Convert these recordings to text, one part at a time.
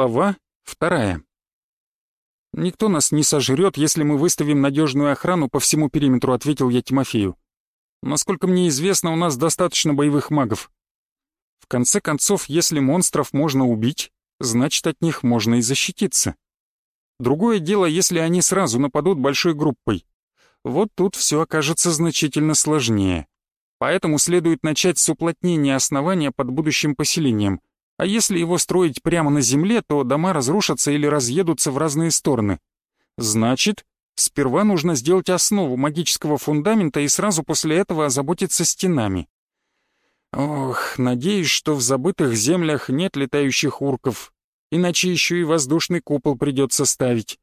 Глава вторая. «Никто нас не сожрет, если мы выставим надежную охрану по всему периметру», — ответил я Тимофею. «Насколько мне известно, у нас достаточно боевых магов. В конце концов, если монстров можно убить, значит, от них можно и защититься. Другое дело, если они сразу нападут большой группой. Вот тут все окажется значительно сложнее. Поэтому следует начать с уплотнения основания под будущим поселением — а если его строить прямо на земле, то дома разрушатся или разъедутся в разные стороны. Значит, сперва нужно сделать основу магического фундамента и сразу после этого озаботиться стенами. Ох, надеюсь, что в забытых землях нет летающих урков, иначе еще и воздушный купол придется ставить.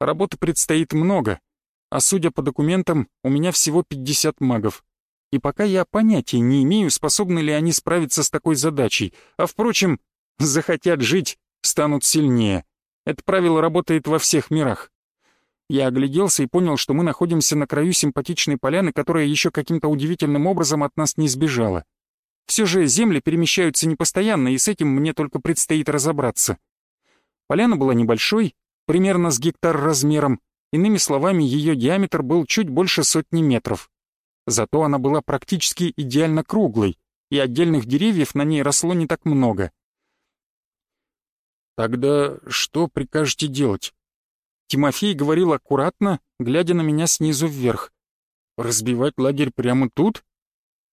Работы предстоит много, а судя по документам, у меня всего 50 магов и пока я понятия не имею, способны ли они справиться с такой задачей, а впрочем, захотят жить, станут сильнее. Это правило работает во всех мирах. Я огляделся и понял, что мы находимся на краю симпатичной поляны, которая еще каким-то удивительным образом от нас не сбежала. Все же земли перемещаются непостоянно, и с этим мне только предстоит разобраться. Поляна была небольшой, примерно с гектар размером, иными словами, ее диаметр был чуть больше сотни метров. Зато она была практически идеально круглой, и отдельных деревьев на ней росло не так много. «Тогда что прикажете делать?» Тимофей говорил аккуратно, глядя на меня снизу вверх. «Разбивать лагерь прямо тут?»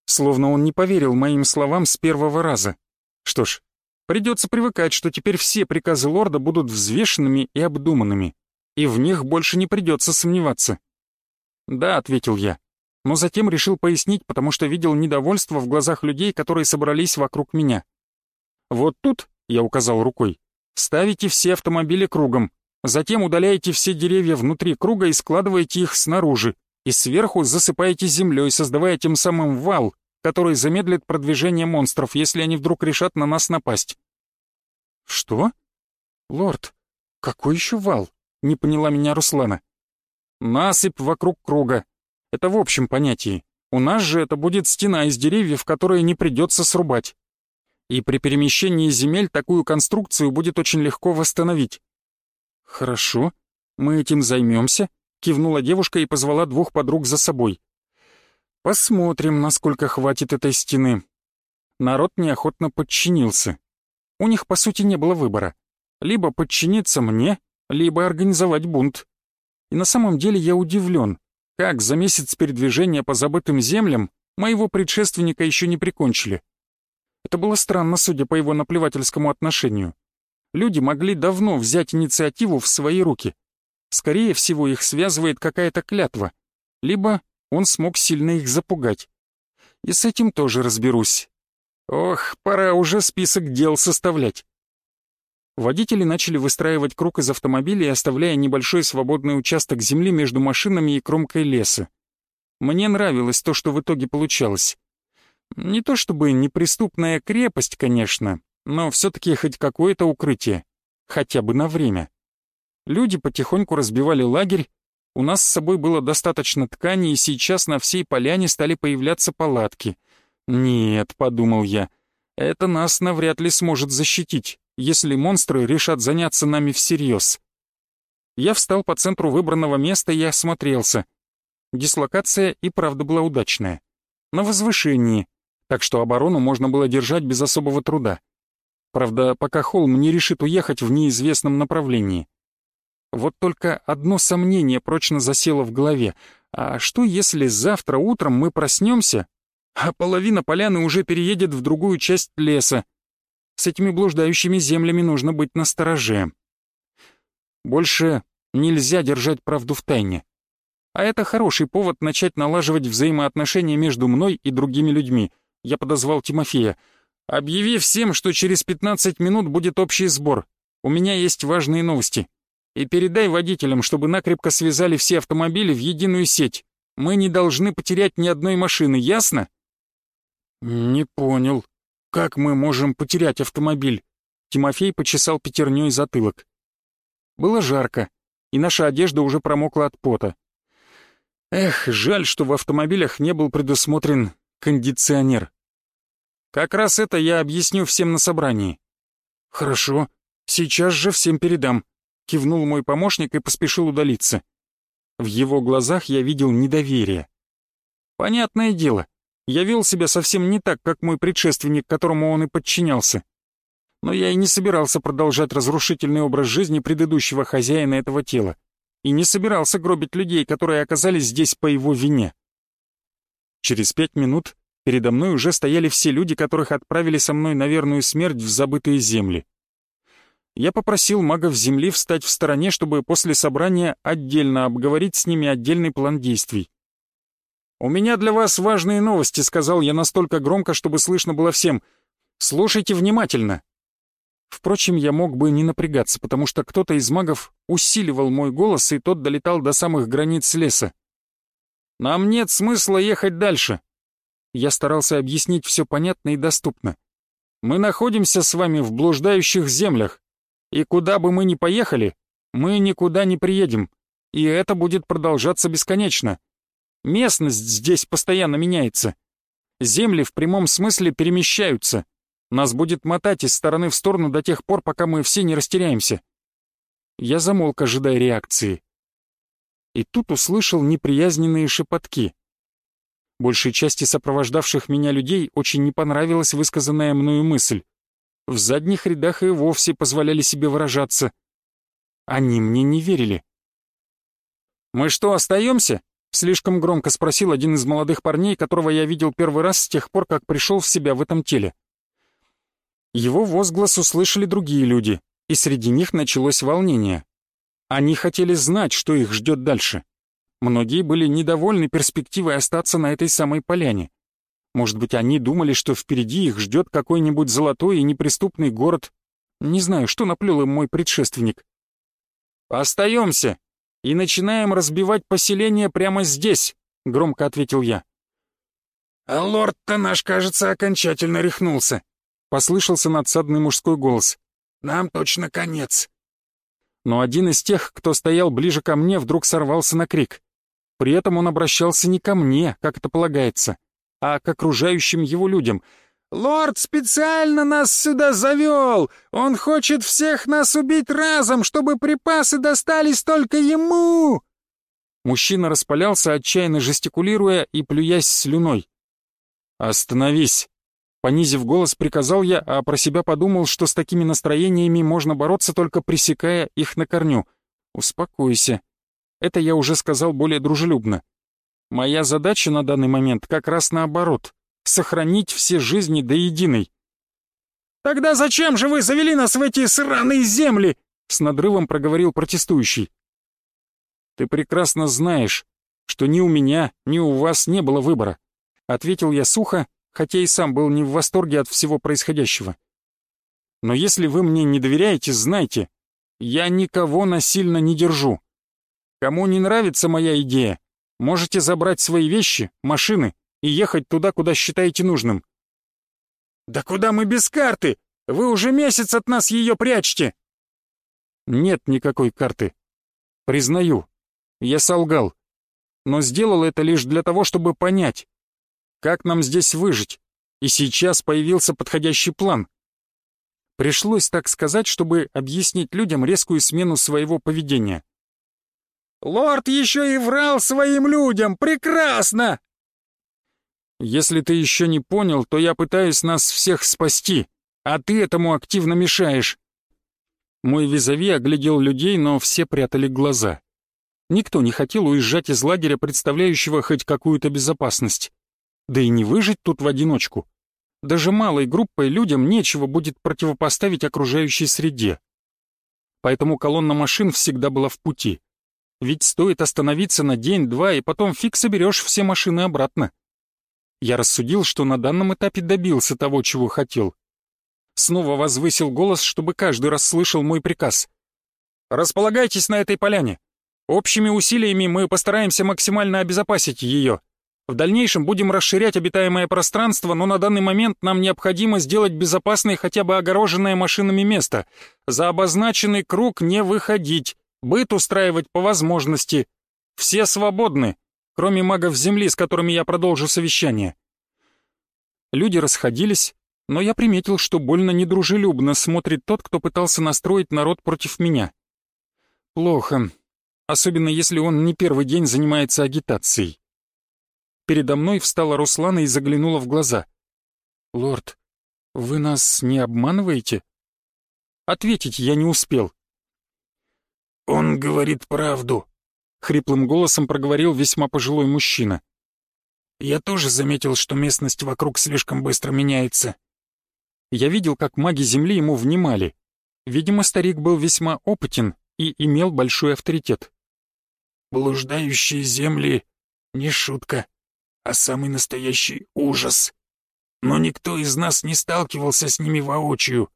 Словно он не поверил моим словам с первого раза. Что ж, придется привыкать, что теперь все приказы лорда будут взвешенными и обдуманными, и в них больше не придется сомневаться. «Да», — ответил я, но затем решил пояснить, потому что видел недовольство в глазах людей, которые собрались вокруг меня. «Вот тут», — я указал рукой, — «ставите все автомобили кругом, затем удаляете все деревья внутри круга и складываете их снаружи, и сверху засыпаете землей, создавая тем самым вал, который замедлит продвижение монстров, если они вдруг решат на нас напасть». «Что? Лорд, какой еще вал?» — не поняла меня Руслана. «Насыпь вокруг круга, это в общем понятии. У нас же это будет стена из деревьев, которые не придется срубать. И при перемещении земель такую конструкцию будет очень легко восстановить. «Хорошо, мы этим займемся», — кивнула девушка и позвала двух подруг за собой. «Посмотрим, насколько хватит этой стены». Народ неохотно подчинился. У них, по сути, не было выбора. Либо подчиниться мне, либо организовать бунт. И на самом деле я удивлен, как за месяц передвижения по забытым землям моего предшественника еще не прикончили. Это было странно, судя по его наплевательскому отношению. Люди могли давно взять инициативу в свои руки. Скорее всего, их связывает какая-то клятва. Либо он смог сильно их запугать. И с этим тоже разберусь. Ох, пора уже список дел составлять. Водители начали выстраивать круг из автомобилей, оставляя небольшой свободный участок земли между машинами и кромкой леса. Мне нравилось то, что в итоге получалось. Не то чтобы неприступная крепость, конечно, но все-таки хоть какое-то укрытие, хотя бы на время. Люди потихоньку разбивали лагерь, у нас с собой было достаточно ткани, и сейчас на всей поляне стали появляться палатки. «Нет», — подумал я, — «это нас навряд ли сможет защитить если монстры решат заняться нами всерьез. Я встал по центру выбранного места и осмотрелся. Дислокация и правда была удачная. На возвышении, так что оборону можно было держать без особого труда. Правда, пока Холм не решит уехать в неизвестном направлении. Вот только одно сомнение прочно засело в голове. А что если завтра утром мы проснемся, а половина поляны уже переедет в другую часть леса, с этими блуждающими землями нужно быть настороже. Больше нельзя держать правду в тайне. А это хороший повод начать налаживать взаимоотношения между мной и другими людьми. Я подозвал Тимофея. «Объяви всем, что через 15 минут будет общий сбор. У меня есть важные новости. И передай водителям, чтобы накрепко связали все автомобили в единую сеть. Мы не должны потерять ни одной машины, ясно?» «Не понял», «Как мы можем потерять автомобиль?» Тимофей почесал пятерней затылок. Было жарко, и наша одежда уже промокла от пота. Эх, жаль, что в автомобилях не был предусмотрен кондиционер. Как раз это я объясню всем на собрании. Хорошо, Сейчас же всем передам», — кивнул мой помощник и поспешил удалиться. В его глазах я видел недоверие. Понятное дело, я вел себя совсем не так, как мой предшественник, которому он и подчинялся. Но я и не собирался продолжать разрушительный образ жизни предыдущего хозяина этого тела. И не собирался гробить людей, которые оказались здесь по его вине. Через пять минут передо мной уже стояли все люди, которых отправили со мной на верную смерть в забытые земли. Я попросил магов Земли встать в стороне, чтобы после собрания отдельно обговорить с ними отдельный план действий. «У меня для вас важные новости», — сказал я настолько громко, чтобы слышно было всем. «Слушайте внимательно». Впрочем, я мог бы не напрягаться, потому что кто-то из магов усиливал мой голос, и тот долетал до самых границ леса. «Нам нет смысла ехать дальше». Я старался объяснить все понятно и доступно. «Мы находимся с вами в блуждающих землях, и куда бы мы ни поехали, мы никуда не приедем, и это будет продолжаться бесконечно. Местность здесь постоянно меняется. Земли в прямом смысле перемещаются. Нас будет мотать из стороны в сторону до тех пор, пока мы все не растеряемся. Я замолк, ожидая реакции. И тут услышал неприязненные шепотки. Большей части сопровождавших меня людей очень не понравилась высказанная мною мысль. В задних рядах и вовсе позволяли себе выражаться. Они мне не верили. «Мы что, остаемся?» — слишком громко спросил один из молодых парней, которого я видел первый раз с тех пор, как пришел в себя в этом теле. Его возглас услышали другие люди, и среди них началось волнение. Они хотели знать, что их ждет дальше. Многие были недовольны перспективой остаться на этой самой поляне. Может быть, они думали, что впереди их ждет какой-нибудь золотой и неприступный город. Не знаю, что наплел им мой предшественник. «Остаемся и начинаем разбивать поселение прямо здесь», — громко ответил я. «А лорд-то наш, кажется, окончательно рехнулся», — послышался надсадный мужской голос. «Нам точно конец». Но один из тех, кто стоял ближе ко мне, вдруг сорвался на крик. При этом он обращался не ко мне, как это полагается, а к окружающим его людям. «Лорд специально нас сюда завел! Он хочет всех нас убить разом, чтобы припасы достались только ему!» Мужчина распалялся, отчаянно жестикулируя и плюясь слюной. «Остановись!» Понизив голос, приказал я, а про себя подумал, что с такими настроениями можно бороться, только пресекая их на корню. «Успокойся». Это я уже сказал более дружелюбно. Моя задача на данный момент как раз наоборот — сохранить все жизни до единой. «Тогда зачем же вы завели нас в эти сраные земли?» — с надрывом проговорил протестующий. «Ты прекрасно знаешь, что ни у меня, ни у вас не было выбора», — ответил я сухо, хотя и сам был не в восторге от всего происходящего. «Но если вы мне не доверяете, знайте, я никого насильно не держу. Кому не нравится моя идея, Можете забрать свои вещи, машины и ехать туда, куда считаете нужным». «Да куда мы без карты? Вы уже месяц от нас ее прячете!» «Нет никакой карты. Признаю, я солгал. Но сделал это лишь для того, чтобы понять, как нам здесь выжить, и сейчас появился подходящий план. Пришлось так сказать, чтобы объяснить людям резкую смену своего поведения. Лорд еще и врал своим людям! Прекрасно!» «Если ты еще не понял, то я пытаюсь нас всех спасти, а ты этому активно мешаешь». Мой визави оглядел людей, но все прятали глаза. Никто не хотел уезжать из лагеря, представляющего хоть какую-то безопасность. Да и не выжить тут в одиночку. Даже малой группой людям нечего будет противопоставить окружающей среде. Поэтому колонна машин всегда была в пути. Ведь стоит остановиться на день-два, и потом фиг соберешь все машины обратно. Я рассудил, что на данном этапе добился того, чего хотел. Снова возвысил голос, чтобы каждый раз слышал мой приказ. «Располагайтесь на этой поляне. Общими усилиями мы постараемся максимально обезопасить ее. В дальнейшем будем расширять обитаемое пространство, но на данный момент нам необходимо сделать безопасное хотя бы огороженное машинами место. За обозначенный круг не выходить. Быт устраивать по возможности. Все свободны, кроме магов Земли, с которыми я продолжу совещание. Люди расходились, но я приметил, что больно недружелюбно смотрит тот, кто пытался настроить народ против меня. Плохо, особенно если он не первый день занимается агитацией. Передо мной встала Руслана и заглянула в глаза. «Лорд, вы нас не обманываете?» Ответить я не успел. «Он говорит правду», — хриплым голосом проговорил весьма пожилой мужчина. «Я тоже заметил, что местность вокруг слишком быстро меняется». Я видел, как маги Земли ему внимали. Видимо, старик был весьма опытен и имел большой авторитет. «Блуждающие земли — не шутка, а самый настоящий ужас. Но никто из нас не сталкивался с ними воочию».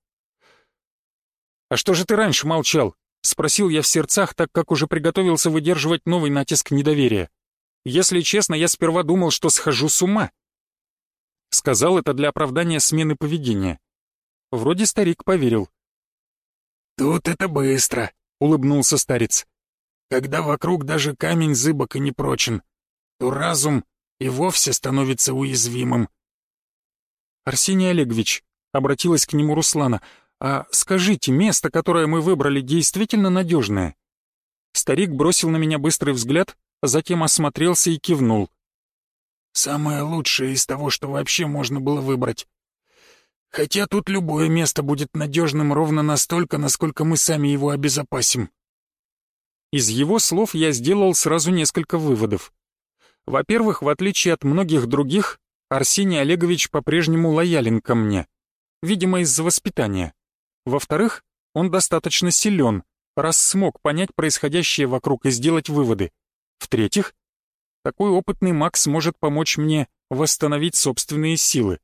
«А что же ты раньше молчал?» — спросил я в сердцах, так как уже приготовился выдерживать новый натиск недоверия. Если честно, я сперва думал, что схожу с ума. Сказал это для оправдания смены поведения. Вроде старик поверил. «Тут это быстро», — улыбнулся старец. «Когда вокруг даже камень зыбок и не прочен, то разум и вовсе становится уязвимым». «Арсений Олегович», — обратилась к нему Руслана, — «А скажите, место, которое мы выбрали, действительно надежное?» Старик бросил на меня быстрый взгляд, затем осмотрелся и кивнул. «Самое лучшее из того, что вообще можно было выбрать. Хотя тут любое место будет надежным ровно настолько, насколько мы сами его обезопасим». Из его слов я сделал сразу несколько выводов. Во-первых, в отличие от многих других, Арсений Олегович по-прежнему лоялен ко мне. Видимо, из-за воспитания. Во-вторых, он достаточно силен, раз смог понять происходящее вокруг и сделать выводы. В-третьих, такой опытный маг сможет помочь мне восстановить собственные силы.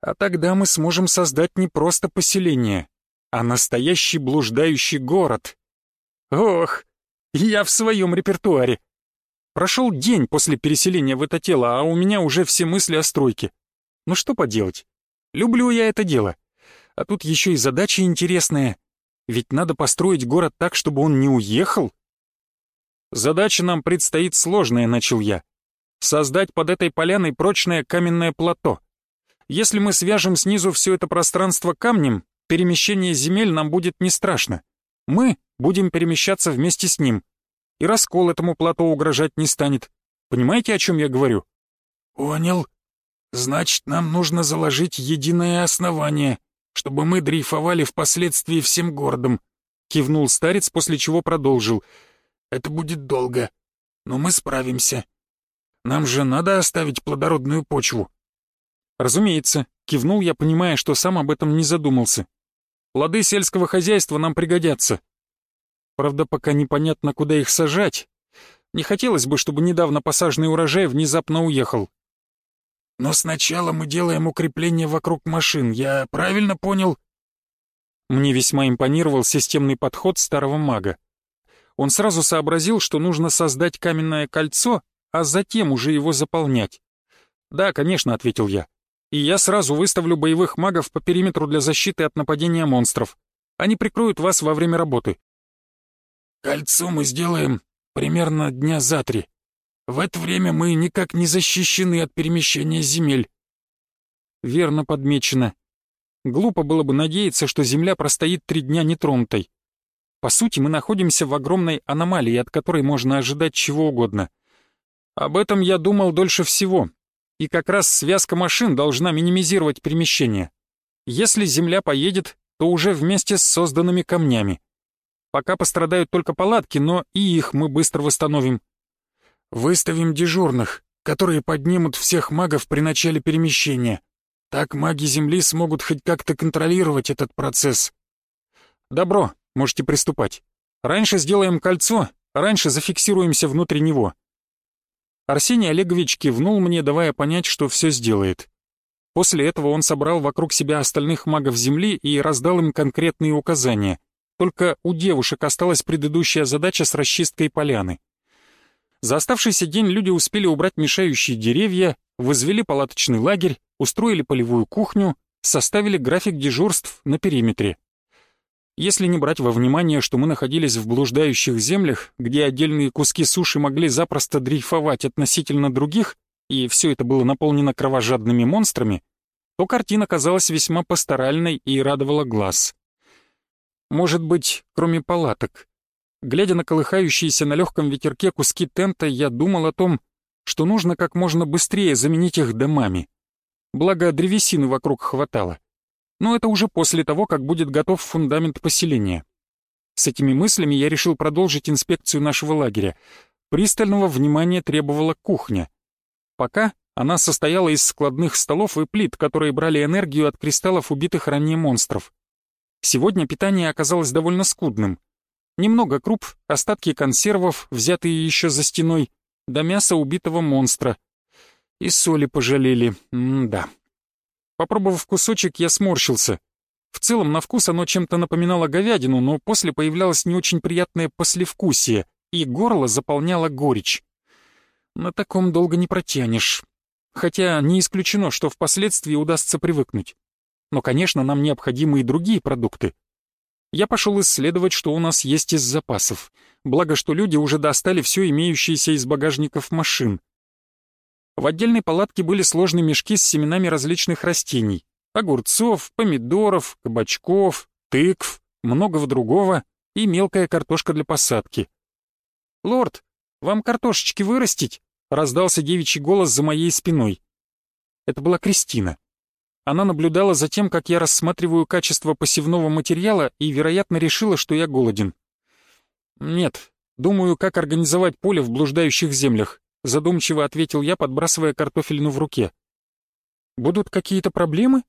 А тогда мы сможем создать не просто поселение, а настоящий блуждающий город. Ох, я в своем репертуаре. Прошел день после переселения в это тело, а у меня уже все мысли о стройке. Ну что поделать, люблю я это дело. А тут еще и задача интересная. Ведь надо построить город так, чтобы он не уехал. Задача нам предстоит сложная, начал я. Создать под этой поляной прочное каменное плато. Если мы свяжем снизу все это пространство камнем, перемещение земель нам будет не страшно. Мы будем перемещаться вместе с ним. И раскол этому плато угрожать не станет. Понимаете, о чем я говорю? Понял. Значит, нам нужно заложить единое основание чтобы мы дрейфовали впоследствии всем городом», — кивнул старец, после чего продолжил. «Это будет долго, но мы справимся. Нам же надо оставить плодородную почву». «Разумеется», — кивнул я, понимая, что сам об этом не задумался. «Плоды сельского хозяйства нам пригодятся. Правда, пока непонятно, куда их сажать. Не хотелось бы, чтобы недавно посаженный урожай внезапно уехал. Но сначала мы делаем укрепление вокруг машин, я правильно понял?» Мне весьма импонировал системный подход старого мага. Он сразу сообразил, что нужно создать каменное кольцо, а затем уже его заполнять. «Да, конечно», — ответил я. «И я сразу выставлю боевых магов по периметру для защиты от нападения монстров. Они прикроют вас во время работы». «Кольцо мы сделаем примерно дня за три», в это время мы никак не защищены от перемещения земель. Верно подмечено. Глупо было бы надеяться, что Земля простоит три дня нетронутой. По сути, мы находимся в огромной аномалии, от которой можно ожидать чего угодно. Об этом я думал дольше всего. И как раз связка машин должна минимизировать перемещение. Если Земля поедет, то уже вместе с созданными камнями. Пока пострадают только палатки, но и их мы быстро восстановим. Выставим дежурных, которые поднимут всех магов при начале перемещения. Так маги Земли смогут хоть как-то контролировать этот процесс. Добро, можете приступать. Раньше сделаем кольцо, раньше зафиксируемся внутри него. Арсений Олегович кивнул мне, давая понять, что все сделает. После этого он собрал вокруг себя остальных магов Земли и раздал им конкретные указания. Только у девушек осталась предыдущая задача с расчисткой поляны. За оставшийся день люди успели убрать мешающие деревья, возвели палаточный лагерь, устроили полевую кухню, составили график дежурств на периметре. Если не брать во внимание, что мы находились в блуждающих землях, где отдельные куски суши могли запросто дрейфовать относительно других, и все это было наполнено кровожадными монстрами, то картина казалась весьма пасторальной и радовала глаз. Может быть, кроме палаток. Глядя на колыхающиеся на легком ветерке куски тента, я думал о том, что нужно как можно быстрее заменить их домами. Благо, древесины вокруг хватало. Но это уже после того, как будет готов фундамент поселения. С этими мыслями я решил продолжить инспекцию нашего лагеря. Пристального внимания требовала кухня. Пока она состояла из складных столов и плит, которые брали энергию от кристаллов убитых ранее монстров. Сегодня питание оказалось довольно скудным. Немного круп, остатки консервов, взятые еще за стеной, до мяса убитого монстра. И соли пожалели, М-да. Попробовав кусочек, я сморщился. В целом, на вкус оно чем-то напоминало говядину, но после появлялось не очень приятное послевкусие, и горло заполняло горечь. На таком долго не протянешь. Хотя не исключено, что впоследствии удастся привыкнуть. Но, конечно, нам необходимы и другие продукты. Я пошел исследовать, что у нас есть из запасов. Благо, что люди уже достали все имеющееся из багажников машин. В отдельной палатке были сложные мешки с семенами различных растений. Огурцов, помидоров, кабачков, тыкв, многого другого и мелкая картошка для посадки. «Лорд, вам картошечки вырастить?» — раздался девичий голос за моей спиной. Это была Кристина. Она наблюдала за тем, как я рассматриваю качество посевного материала и, вероятно, решила, что я голоден. «Нет, думаю, как организовать поле в блуждающих землях», задумчиво ответил я, подбрасывая картофелину в руке. «Будут какие-то проблемы?»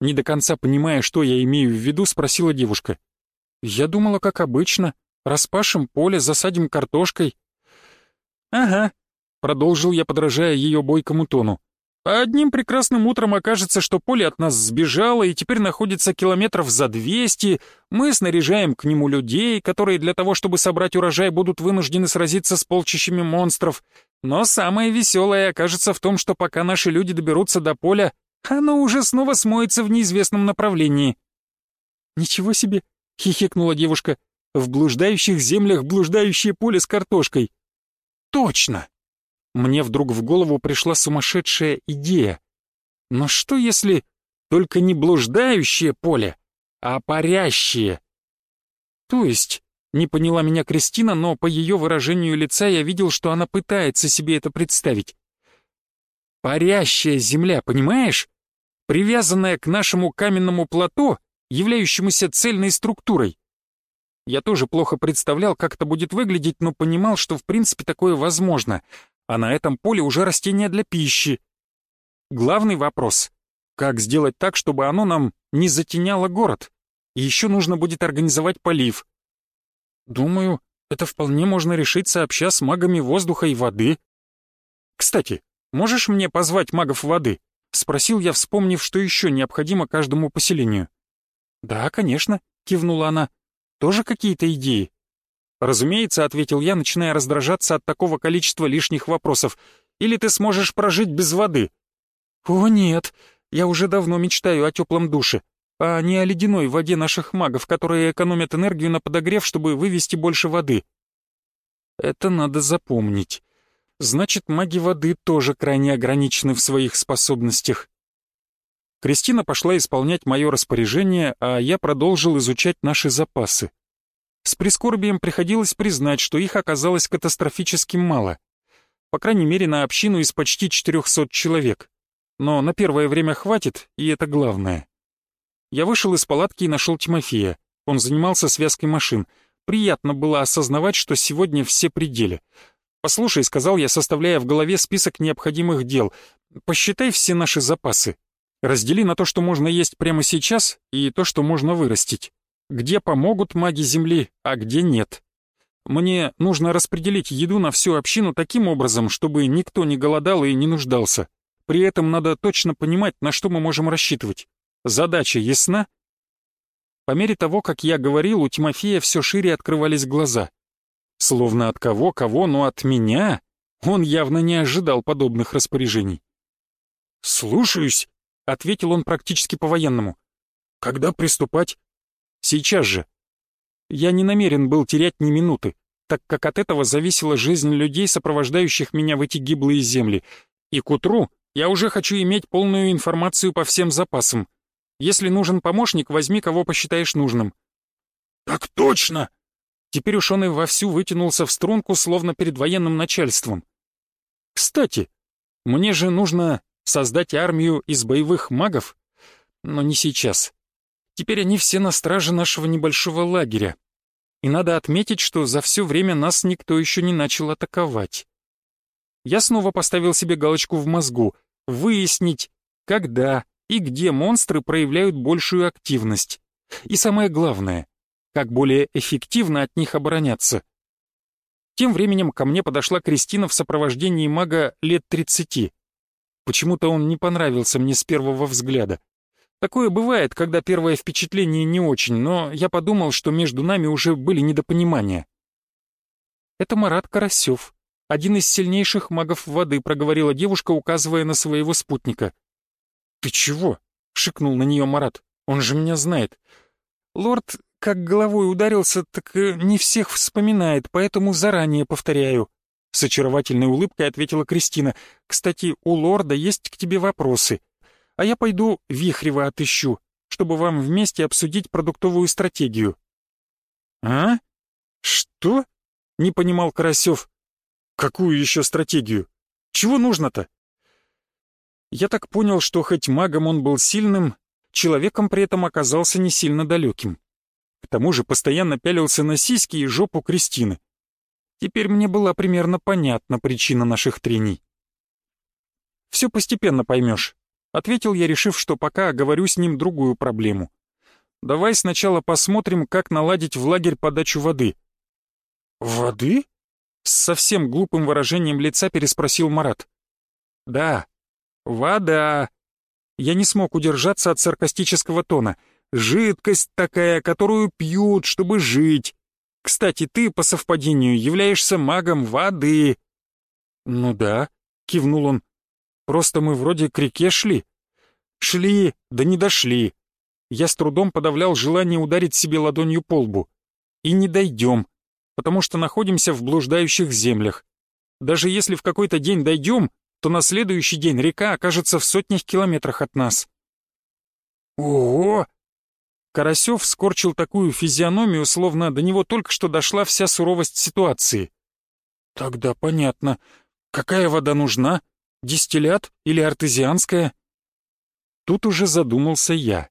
Не до конца понимая, что я имею в виду, спросила девушка. «Я думала, как обычно. Распашем поле, засадим картошкой». «Ага», — продолжил я, подражая ее бойкому тону. А одним прекрасным утром окажется, что поле от нас сбежало и теперь находится километров за 200. Мы снаряжаем к нему людей, которые для того, чтобы собрать урожай, будут вынуждены сразиться с полчищами монстров. Но самое веселое окажется в том, что пока наши люди доберутся до поля, оно уже снова смоется в неизвестном направлении. «Ничего себе!» — хихикнула девушка. «В блуждающих землях блуждающее поле с картошкой». «Точно!» Мне вдруг в голову пришла сумасшедшая идея. Но что если только не блуждающее поле, а парящее? То есть, не поняла меня Кристина, но по ее выражению лица я видел, что она пытается себе это представить. Парящая земля, понимаешь? Привязанная к нашему каменному плато, являющемуся цельной структурой. Я тоже плохо представлял, как это будет выглядеть, но понимал, что в принципе такое возможно а на этом поле уже растения для пищи. Главный вопрос — как сделать так, чтобы оно нам не затеняло город? И еще нужно будет организовать полив. Думаю, это вполне можно решить сообща с магами воздуха и воды. Кстати, можешь мне позвать магов воды? Спросил я, вспомнив, что еще необходимо каждому поселению. Да, конечно, кивнула она. Тоже какие-то идеи? «Разумеется», — ответил я, начиная раздражаться от такого количества лишних вопросов. «Или ты сможешь прожить без воды?» «О, нет, я уже давно мечтаю о теплом душе, а не о ледяной воде наших магов, которые экономят энергию на подогрев, чтобы вывести больше воды». «Это надо запомнить. Значит, маги воды тоже крайне ограничены в своих способностях». Кристина пошла исполнять мое распоряжение, а я продолжил изучать наши запасы. С прискорбием приходилось признать, что их оказалось катастрофически мало. По крайней мере, на общину из почти 400 человек. Но на первое время хватит, и это главное. Я вышел из палатки и нашел Тимофея. Он занимался связкой машин. Приятно было осознавать, что сегодня все пределы. «Послушай», — сказал я, составляя в голове список необходимых дел, «посчитай все наши запасы. Раздели на то, что можно есть прямо сейчас, и то, что можно вырастить где помогут маги Земли, а где нет. Мне нужно распределить еду на всю общину таким образом, чтобы никто не голодал и не нуждался. При этом надо точно понимать, на что мы можем рассчитывать. Задача ясна? По мере того, как я говорил, у Тимофея все шире открывались глаза. Словно от кого-кого, но от меня он явно не ожидал подобных распоряжений. «Слушаюсь», — ответил он практически по-военному. «Когда приступать?» Сейчас же. Я не намерен был терять ни минуты, так как от этого зависела жизнь людей, сопровождающих меня в эти гиблые земли, и к утру Я уже хочу иметь полную информацию по всем запасам. Если нужен помощник, возьми, кого посчитаешь нужным». «Так точно!» Теперь уж он и вовсю вытянулся в струнку, словно перед военным начальством. «Кстати, мне же нужно создать армию из боевых магов, но не сейчас. Теперь они все на страже нашего небольшого лагеря. И надо отметить, что за все время нас никто еще не начал атаковать. Я снова поставил себе галочку в мозгу — выяснить, когда и где монстры проявляют большую активность. И самое главное, как более эффективно от них обороняться. Тем временем ко мне подошла Кристина в сопровождении мага лет 30. Почему-то он не понравился мне с первого взгляда. Такое бывает, когда первое впечатление не очень, но я подумал, что между нами уже были недопонимания. «Это Марат Карасев, один из сильнейших магов воды», проговорила девушка, указывая на своего спутника. «Ты чего?» — шикнул на нее Марат. «Он же меня знает». «Лорд, как головой ударился, так э, не всех вспоминает, поэтому заранее повторяю». С очаровательной улыбкой ответила Кристина. «Кстати, у лорда есть к тебе вопросы а я пойду Вихрева отыщу, чтобы вам вместе обсудить продуктовую стратегию». «А? Что?» — не понимал Карасев. «Какую еще стратегию? Чего нужно-то?» Я так понял, что хоть магом он был сильным, человеком при этом оказался не сильно далеким. К тому же постоянно пялился на сиськи и жопу Кристины. Теперь мне была примерно понятна причина наших трений. «Все постепенно поймешь. Ответил я, решив, что пока говорю с ним другую проблему. Давай сначала посмотрим, как наладить в лагерь подачу воды. Воды? С совсем глупым выражением лица переспросил Марат. Да, вода. Я не смог удержаться от саркастического тона. Жидкость такая, которую пьют, чтобы жить. Кстати, ты, по совпадению, являешься магом воды. Ну да, кивнул он. Просто мы вроде к реке шли. Шли, да не дошли. Я с трудом подавлял желание ударить себе ладонью по лбу. И не дойдем, потому что находимся в блуждающих землях. Даже если в какой-то день дойдем, то на следующий день река окажется в сотнях километрах от нас. Ого! Карасев скорчил такую физиономию, словно до него только что дошла вся суровость ситуации. Тогда понятно. Какая вода нужна? Дистиллят или артезианская? Тут уже задумался я.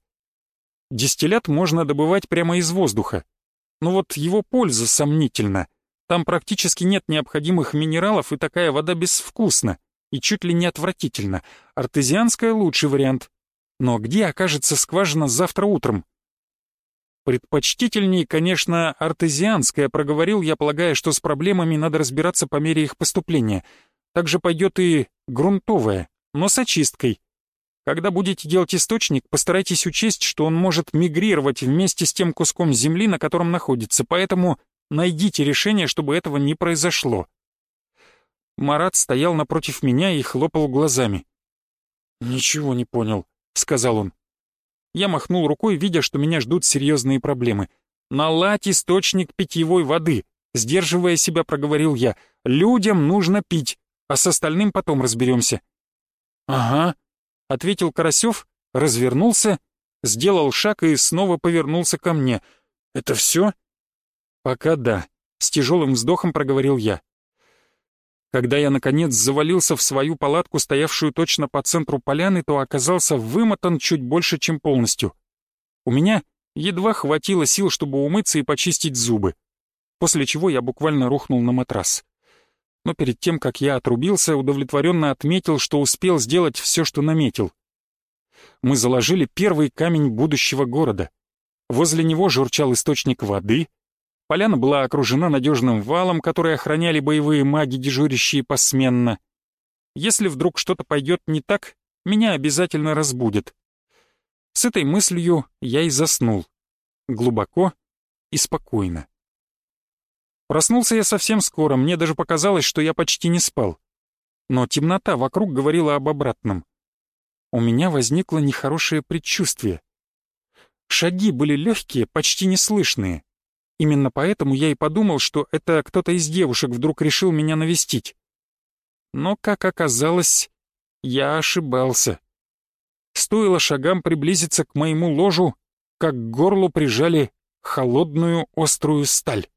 Дистиллят можно добывать прямо из воздуха. Но вот его польза сомнительна. Там практически нет необходимых минералов, и такая вода безвкусна и чуть ли не отвратительна. Артезианская лучший вариант. Но где окажется скважина завтра утром? Предпочтительнее, конечно, артезианская, проговорил я, полагая, что с проблемами надо разбираться по мере их поступления. Также пойдет и грунтовая, но с очисткой. Когда будете делать источник, постарайтесь учесть, что он может мигрировать вместе с тем куском земли, на котором находится, поэтому найдите решение, чтобы этого не произошло. Марат стоял напротив меня и хлопал глазами. «Ничего не понял», — сказал он. Я махнул рукой, видя, что меня ждут серьезные проблемы. «Наладь источник питьевой воды», — сдерживая себя, проговорил я. «Людям нужно пить а с остальным потом разберемся». «Ага», — ответил Карасев, развернулся, сделал шаг и снова повернулся ко мне. «Это все?» «Пока да», — с тяжелым вздохом проговорил я. Когда я, наконец, завалился в свою палатку, стоявшую точно по центру поляны, то оказался вымотан чуть больше, чем полностью. У меня едва хватило сил, чтобы умыться и почистить зубы, после чего я буквально рухнул на матрас но перед тем, как я отрубился, удовлетворенно отметил, что успел сделать все, что наметил. Мы заложили первый камень будущего города. Возле него журчал источник воды. Поляна была окружена надежным валом, который охраняли боевые маги, дежурящие посменно. Если вдруг что-то пойдет не так, меня обязательно разбудят. С этой мыслью я и заснул. Глубоко и спокойно. Проснулся я совсем скоро, мне даже показалось, что я почти не спал. Но темнота вокруг говорила об обратном. У меня возникло нехорошее предчувствие. Шаги были легкие, почти неслышные. Именно поэтому я и подумал, что это кто-то из девушек вдруг решил меня навестить. Но, как оказалось, Я ошибался. Стоило шагам приблизиться к моему ложу, как к горлу прижали холодную острую сталь.